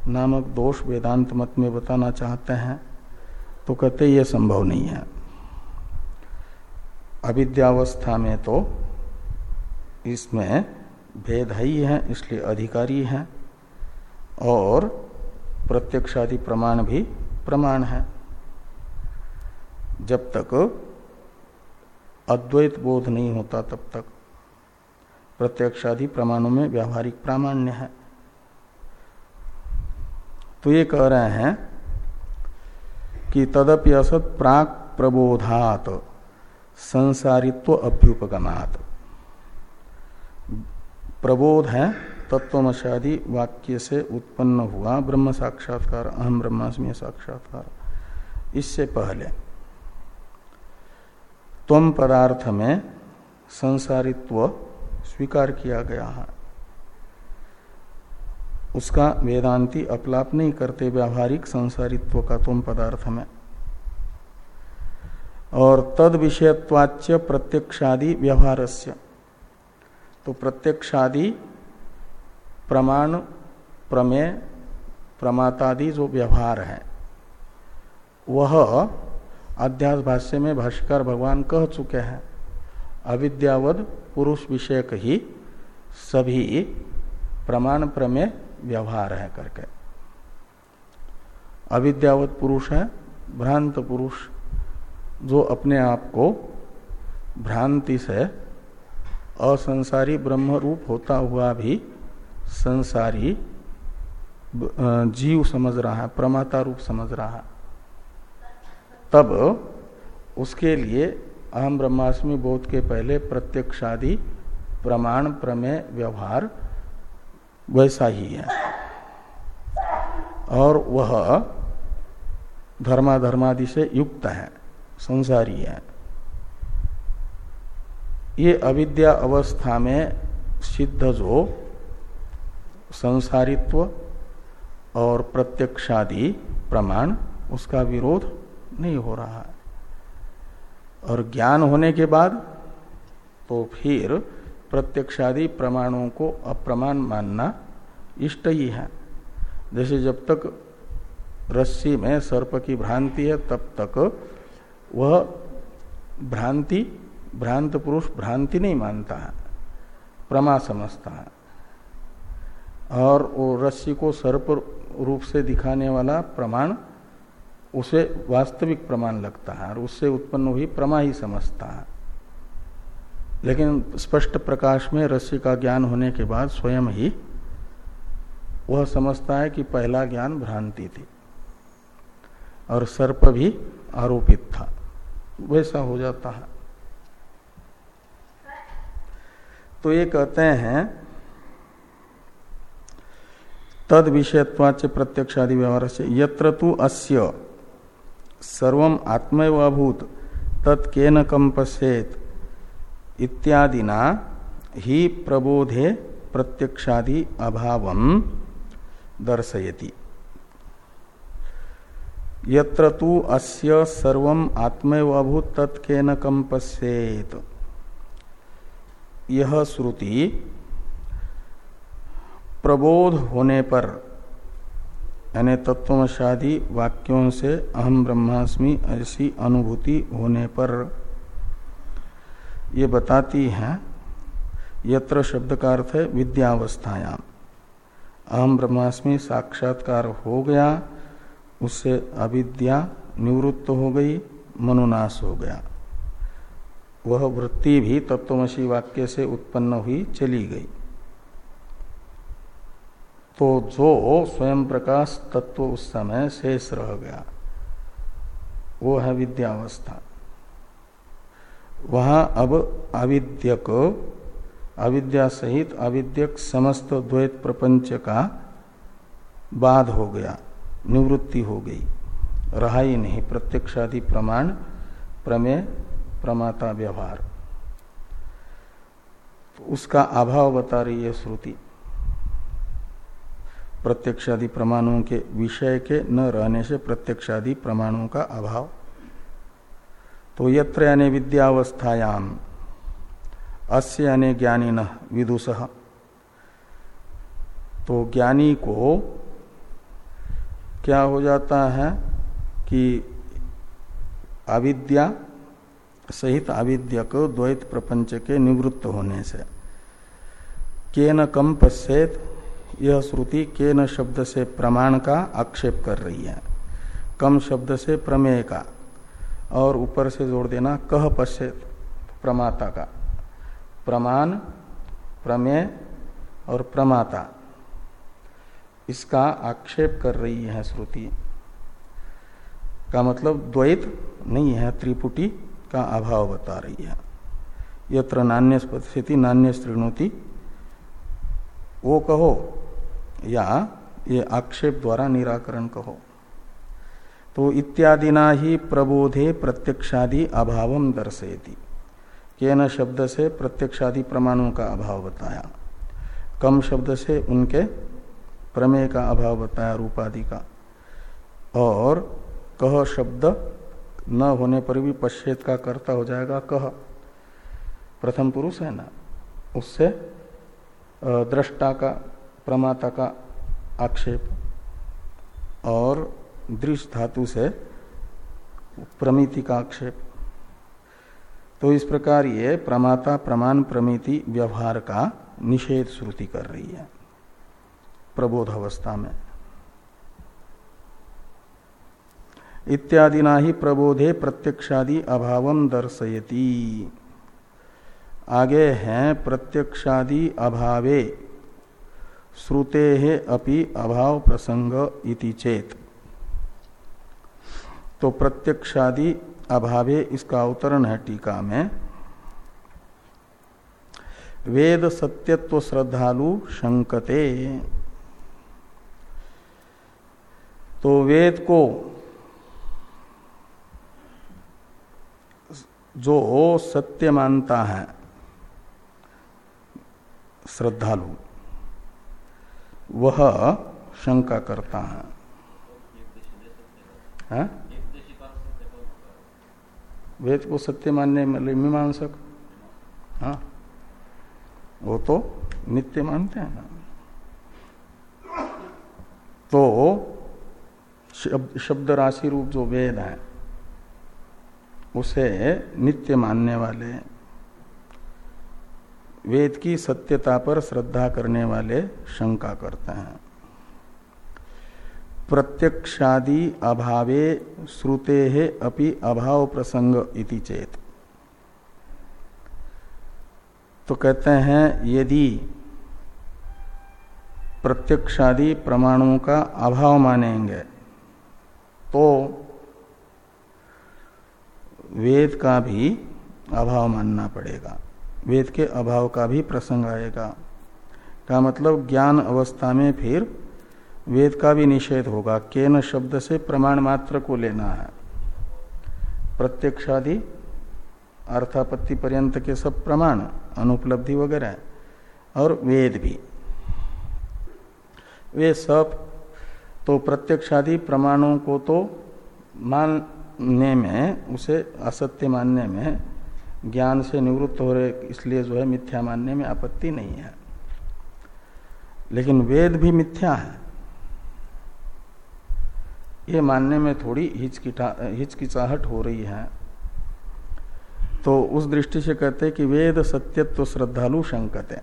नामक दोष वेदांत मत में बताना चाहते हैं तो कहते ये संभव नहीं है। अविद्यावस्था में तो इसमें भेद ही है इसलिए अधिकारी है। और प्रत्यक्षादि प्रमाण भी प्रमाण है। जब तक अद्वैत बोध नहीं होता, तब तक प्रत्यक्षादि प्रमाणों में व्यावहारिक प्रामाण्य है। तो ये कह रहे हैं कि तदप्य असत प्राक प्रबोधात, संसारित्व अभ्युपगमात। प्रबोध है तत्वमशादी वाक्य से उत्पन्न हुआ। ब्रह्म साक्षात्कार, अहम ब्रह्मास्मि साक्षात्कार। इससे पहले तम पदार्थ में संसारित्व स्वीकार किया गया है। उसका वेदांती अपलाप नहीं करते व्यावहारिक संसारित्व का तुम पदार्थ में। और तद विषयत्वाच्य प्रत्यक्षादि व्यवहारस्य। तो प्रत्यक्षादि, प्रमाण, प्रमेय, प्रमातादि जो व्यवहार है, वह अध्यास भाष्य में भाष्कर भगवान कह चुके हैं। अविद्यावद पुरुष विषयक ही सभी प्रमाण, प्रमेय व्यवहार है करके। अविद्यावत पुरुष है, भ्रांत पुरुष, जो अपने आप को भ्रांति से असंसारी ब्रह्म रूप होता हुआ भी संसारी जीव समझ रहा है प्रमाता रूप समझ रहा। है तब उसके लिए अहम ब्रह्मास्मि बोध के पहले प्रत्यक्षादि प्रमाण, प्रमेय, व्यवहार वैसा ही है। और वह धर्माधर्मादि से युक्त है, संसारी है। ये अविद्या अवस्था में सिद्ध जो संसारित्व और प्रत्यक्षादि प्रमाण, उसका विरोध नहीं हो रहा है। और ज्ञान होने के बाद तो फिर प्रत्यक्षादि प्रमाणों को अप्रमाण मानना इष्ट ही है। जैसे जब तक रस्सी में सर्प की भ्रांति है, तब तक वह भ्रांति भ्रांत पुरुष भ्रांति नहीं मानता है, प्रमा समझता है। और वो रस्सी को सर्प रूप से दिखाने वाला प्रमाण, उसे वास्तविक प्रमाण लगता है और उससे उत्पन्न हुई प्रमा ही समझता है। लेकिन स्पष्ट प्रकाश में रस्सी का ज्ञान होने के बाद स्वयं ही वह समझता है कि पहला ज्ञान भ्रांति थी और सर्प भी आरोपित था। वैसा हो जाता है। तो ये कहते हैं, तद विषयत्वाच प्रत्यक्षादि व्यवहार से, यत्र तु अस्य सर्व आत्मैवभूत तत्केन कंपसेत इत्यादिना ही प्रबोधे प्रत्यक्षादि अभाव दर्शयति। यत्र तु अस्य सर्वम आत्मैवभूत तत्केन कंपसेत यह श्रुति प्रबोध होने पर, यानी तत्वशादी वाक्यों से अहम ब्रह्मास्मि ऐसी अनुभूति होने पर ये बताती है, यत्र शब्द का अर्थ है विद्यावस्थायाम। अहम ब्रह्मास्मि साक्षात्कार हो गया, उससे अविद्या निवृत्त हो गई, मनुनाश हो गया। वह वृत्ति भी तत्वमसी वाक्य से उत्पन्न हुई चली गई। तो जो स्वयं प्रकाश तत्व उस समय शेष रह गया, वो है विद्यावस्था। वहाँ अब अविद्यक, अविद्या सहित अविद्यक समस्त द्वैत प्रपंच का बाध हो गया, निवृत्ति हो गई। रहा ही नहीं, प्रत्यक्षादि प्रमाण प्रमेय प्रमाता व्यवहार। उसका अभाव बता रही है श्रुति। प्रत्यक्षादि प्रमाणों के विषय के न रहने से प्रत्यक्षादि प्रमाणों का अभाव। तो यत्र यानी विद्यावस्थायाम, अस्य यानी ज्ञानी न विदुष। तो ज्ञानी को क्या हो जाता है कि अविद्या सहित अविद्यक द्वैत प्रपंच के निवृत्त होने से। केन कम पश्चेत यह श्रुति केन शब्द से प्रमाण का आक्षेप कर रही है। कम शब्द से प्रमेय का, और ऊपर से जोड़ देना कह पश्चेत प्रमाता का। प्रमाण, प्रमेय, और प्रमाता। इसका आक्षेप कर रही है श्रुति। का मतलब द्वैत नहीं है, त्रिपुटी। का अभाव बता रही है। यत्र नान्य स्थिति नान्य श्रृणुति वो कहो या ये आक्षेप द्वारा निराकरण कहो। तो इत्यादिना ही प्रबोधे प्रत्यक्षादि अभाव दर्शयती। केन शब्द से प्रत्यक्षादि प्रमाणों का अभाव बताया। कम शब्द से उनके प्रमेय का अभाव बताया रूपादि का। और कह शब्द न होने पर भी पश्चेत का कर्ता हो जाएगा, कह। प्रथम पुरुष है ना, उससे दृष्टा का, प्रमाता का आक्षेप। और दृश्य धातु से प्रमिति का आक्षेप। तो इस प्रकार ये प्रमाता, प्रमाण, प्रमिति, व्यवहार का निषेध श्रुति कर रही है। प्रबोध अवस्था में। इत्यादि ना ही प्रबोधे प्रत्यक्षादि अभाव दर्शयती। आगे हैं, प्रत्यक्षादि अभावे। श्रुते अपि अभाव प्रसंग इति चेत। तो प्रत्यक्षादि अभावे इसका अवतरण है टीका में। वेद सत्यत्व श्रद्धालु शंकते। तो वेद को जो सत्य मानता है श्रद्धालु वह शंका करता है, है? वेद को सत्य मानने में मीमांसक। हाँ? वो तो नित्य मानते हैं ना। तो शब्द, शब्द राशि रूप जो वेद है उसे नित्य मानने वाले, वेद की सत्यता पर श्रद्धा करने वाले शंका करते हैं। प्रत्यक्षादि अभावे श्रुते है अपि अभाव प्रसंग इति चेत। तो कहते हैं, यदि प्रत्यक्षादि प्रमाणों का अभाव मानेंगे तो वेद का भी अभाव मानना पड़ेगा। वेद के अभाव का भी प्रसंग आएगा। का मतलब ज्ञान अवस्था में फिर वेद का भी निषेध होगा। केन शब्द से प्रमाण मात्र को लेना है। प्रत्यक्षादि, अर्थापत्ति पर्यंत के सब प्रमाण, अनुपलब्धि वगैरह, और वेद भी। वे सब तो प्रत्यक्षादि प्रमाणों को तो मानने में, उसे असत्य मानने में, ज्ञान से निवृत्त हो रहे, इसलिए जो है मिथ्या मानने में आपत्ति नहीं है। लेकिन वेद भी मिथ्या है। ये मानने में थोड़ी हिचकिटा, हिचकिचाहट हो रही है। तो उस दृष्टि से कहते कि वेद सत्यत्व श्रद्धालु संकत है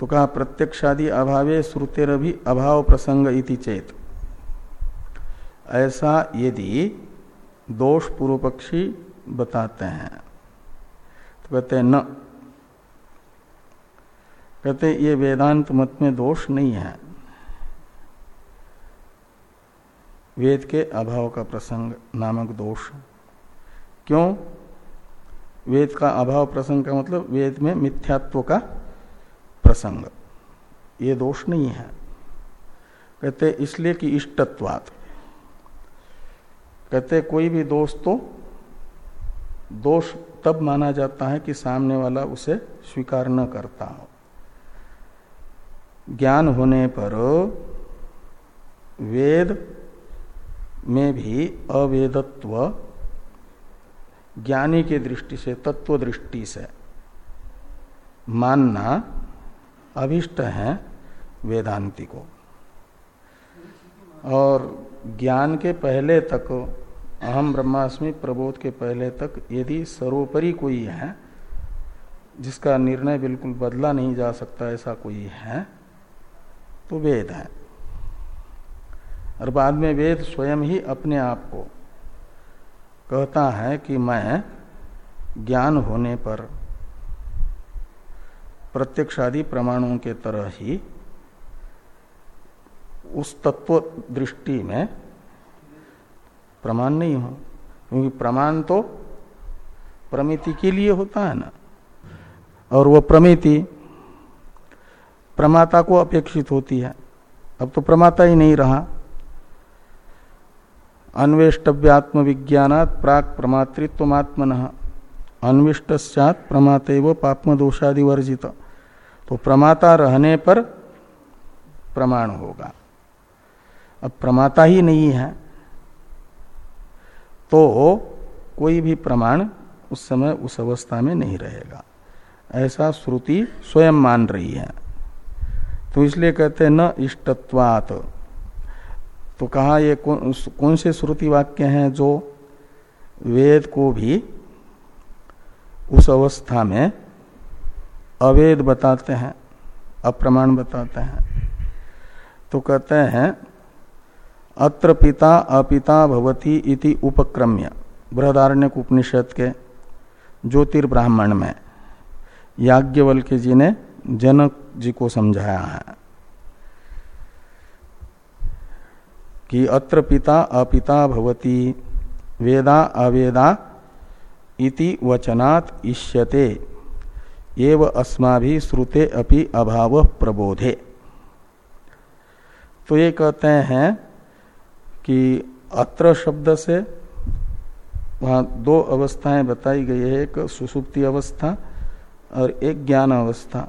तो कहा, प्रत्यक्षादि अभावे श्रुतेर भी अभाव प्रसंग इति चेत। ऐसा यदि दोष पूर्व पक्षी बताते हैं। तो कहते हैं, न। कहते ये वेदांत मत में दोष नहीं है। वेद के अभाव का प्रसंग नामक दोष। क्यों? वेद का अभाव प्रसंग का मतलब वेद में मिथ्यात्व का प्रसंग। ये दोष नहीं है। कहते इसलिए कि इष्टत्वात। कहते कोई भी दोष तो दोष तब माना जाता है कि सामने वाला उसे स्वीकार न करता हो। ज्ञान होने पर वेद में भी अवेदत्व ज्ञानी के दृष्टि से, तत्व दृष्टि से मानना अभिष्ट है वेदांति को। और ज्ञान के पहले तक, अहम ब्रह्मास्मि प्रबोध के पहले तक यदि सर्वोपरि कोई है, जिसका निर्णय बिल्कुल बदला नहीं जा सकता, ऐसा कोई है तो वेद है। और बाद में वेद स्वयं ही अपने आप को कहता है कि मैं ज्ञान होने पर प्रत्यक्षादि प्रमाणों के तरह ही उस तत्व दृष्टि में प्रमाण नहीं हो। क्योंकि प्रमाण तो प्रमिति के लिए होता है ना। और वह प्रमिति प्रमाता को अपेक्षित होती है। अब तो प्रमाता ही नहीं रहा। अन्वेष्टव्यात्म विज्ञानात प्राक प्रमातृत्वमात्मन। अन्विष्ट प्रमाते व पापम दोषादि वर्जित तो प्रमाता रहने पर प्रमाण होगा। अब प्रमाता ही नहीं है। तो कोई भी प्रमाण उस समय उस अवस्था में नहीं रहेगा। ऐसा श्रुति स्वयं मान रही है। तो इसलिए कहते हैं न इष्टत्वात। तो कहा ये कौन, कौन से श्रुति वाक्य हैं जो वेद को भी उस अवस्था में अवेद बताते हैं अप्रमाण बताते हैं। तो कहते हैं अत्र पिता अपिता भवती इति उपक्रम्य। बृहदारण्य उपनिषद के ज्योतिर्ब्राह्मण में याज्ञवल्क्य जी ने जनक जी को समझाया है कि अत्र पिता अपिता भवती वेदा अवेदा इति वचनात् इष्यते, एव अस्मा भी श्रुते अपि अभाव प्रबोधे। तो ये कहते हैं कि अत्र शब्द से वहाँ दो अवस्थाएँ बताई गई है, एक सुसुप्ति अवस्था और एक ज्ञान अवस्था।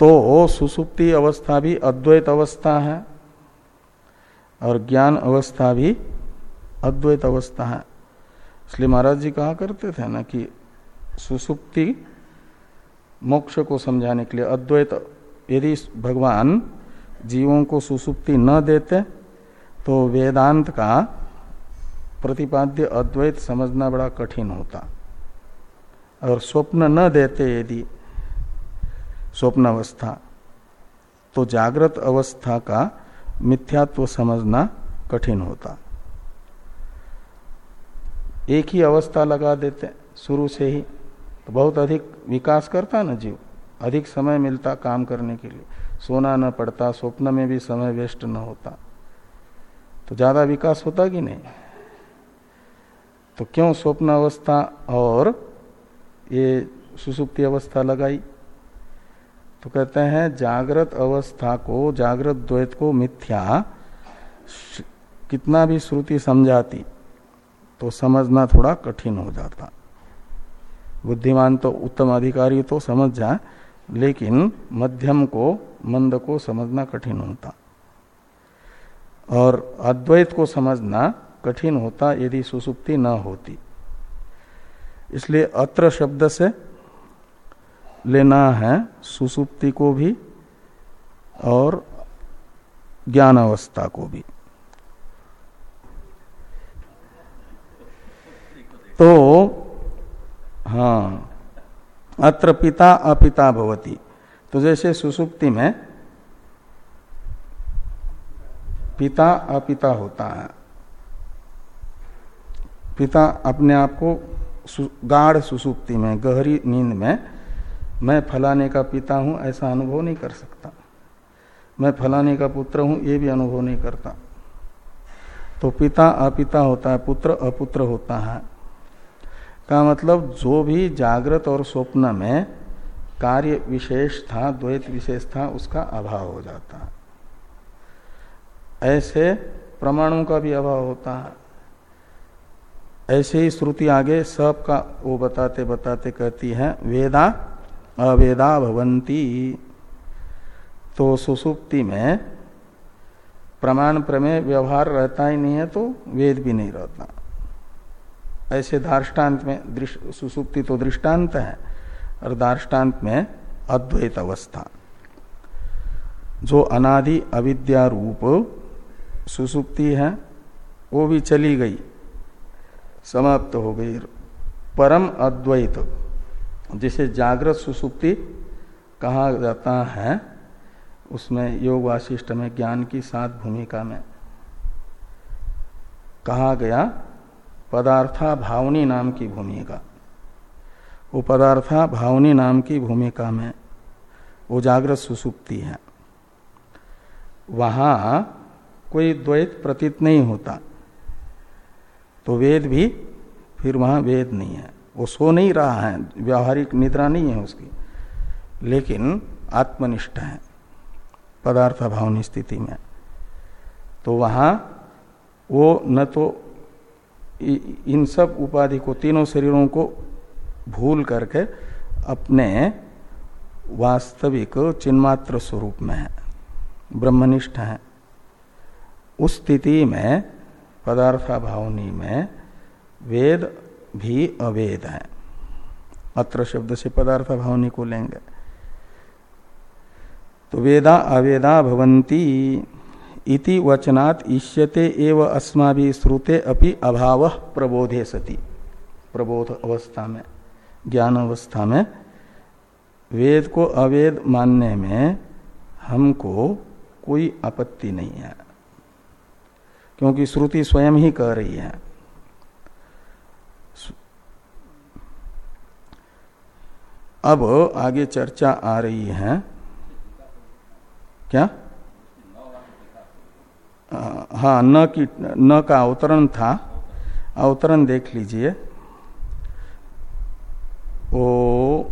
तो सुसुप्ति अवस्था भी अद्वैत अवस्था है और ज्ञान अवस्था भी अद्वैत अवस्था है। इसलिए महाराज जी कहा करते थे ना कि सुसुप्ति मोक्ष को समझाने के लिए अद्वैत, यदि भगवान जीवों को सुसुप्ति न देते तो वेदांत का प्रतिपाद्य अद्वैत समझना बड़ा कठिन होता। और स्वप्न न देते यदि स्वप्न अवस्था तो जागृत अवस्था का मिथ्यात्व समझना कठिन होता। एक ही अवस्था लगा देते शुरू से ही तो बहुत अधिक विकास करता ना जीव। अधिक समय मिलता काम करने के लिए। सोना न पड़ता, स्वप्न में भी समय वेस्ट न होता। तो ज़्यादा विकास होता कि नहीं? तो क्यों स्वप्न अवस्था और ये सुसुप्ति अवस्था लगाई? तो कहते हैं, जागृत अवस्था को, जागृत द्वैत को मिथ्या कितना भी श्रुति समझाती तो समझना थोड़ा कठिन हो जाता। बुद्धिमान तो उत्तम अधिकारी तो समझ जाए, लेकिन मध्यम को, मंद को समझना कठिन होता। और अद्वैत को समझना कठिन होता यदि सुसुप्ति न होती। इसलिए अत्र शब्द से लेना है सुसुप्ति को भी और ज्ञान अवस्था को भी। तो हाँ अत्र पिता अपिता भवती। तो जैसे सुसुप्ति में पिता अपिता होता है। पिता अपने आप को गाढ़ सुसुप्ति में, गहरी नींद में, मैं फलाने का पिता हूँ, ऐसा अनुभव नहीं कर सकता। मैं फलाने का पुत्र हूँ, ये भी अनुभव नहीं करता। तो पिता अपिता होता है, पुत्र अपुत्र होता है। का मतलब जो भी जागृत और स्वप्न में कार्य विशेष था, द्वैत विशेष था, उसका अभाव हो जाता है। ऐसे प्रमाणों का भी अभाव होता है। ऐसे ही श्रुति आगे सब का वो बताते बताते कहती है, वेदा अवेदा भवंती। तो सुसुप्ति में प्रमाण प्रमेय व्यवहार रहता ही नहीं है तो वेद भी नहीं रहता। ऐसे दार्ष्टान्त में सुसुप्ति तो दृष्टांत है, और दार्ष्टान्त में अद्वैत अवस्था। जो अनादि अविद्या रूप सुसुप्ति है, वो भी चली गई। समाप्त हो गई। परम अद्वैत, जिसे जागृत सुसुप्ति कहा जाता है, उसमें योग वाशिष्ट में ज्ञान की सात भूमिका में कहा गया, पदार्था भावनी नाम की भूमिका। वो पदार्था भावनी नाम की भूमिका में वो जागृत सुसुप्ति है। वहाँ कोई द्वैत प्रतीत नहीं होता। तो वेद भी, फिर वहाँ वेद नहीं है। वो सो नहीं रहा है, व्यावहारिक निद्रा नहीं है उसकी। लेकिन आत्मनिष्ठ है पदार्थ भावनी स्थिति में। तो वहाँ वो न तो इन सब उपाधि को, तीनों शरीरों को भूल करके अपने वास्तविक चिन्मात्र स्वरूप में है, ब्रह्मनिष्ठ है। उस स्थिति में पदार्था भावनी में वेद भी अवेद है। अत्र शब्द से पदार्थ भावनी को लेंगे। तो वेदा अवेदा भवंती इति वचनात् ईष्यते एव अस्मा श्रुते अपि अभाव प्रबोधे सती। प्रबोध अवस्था में, ज्ञान अवस्था में, वेद को अवेद मानने में हमको कोई आपत्ति नहीं है। क्योंकि श्रुति स्वयं ही कह रही है। अब आगे चर्चा आ रही है। क्या? हाँ न की, न का अवतरण था। अवतरण देख लीजिए। ओ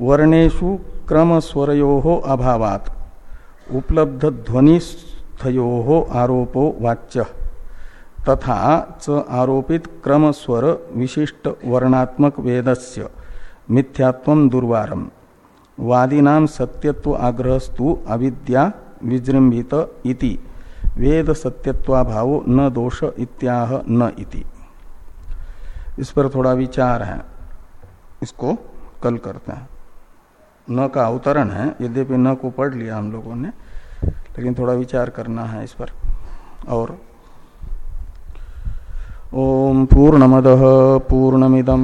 वर्णेशु क्रम स्वरो अभावात। उपलब्ध ध्वनिस्थयो आरोपो वाच्य। तथा च आरोपित क्रम स्वर विशिष्ट वर्णात्मक वेदस्य मिथ्यात्व दुर्वारम। वादीनाम सत्यत्व आग्रहस्तु अविद्या विजृंभित इति। वेद सत्यत्वाभाव न दोष इत्याह न इति। इस पर थोड़ा विचार है। इसको कल करते हैं। न का अवतरण है। यद्यपि न को पढ़ लिया हम लोगों ने। लेकिन थोड़ा विचार करना है इस पर। और ओम पूर्णमद पूर्णमिदम।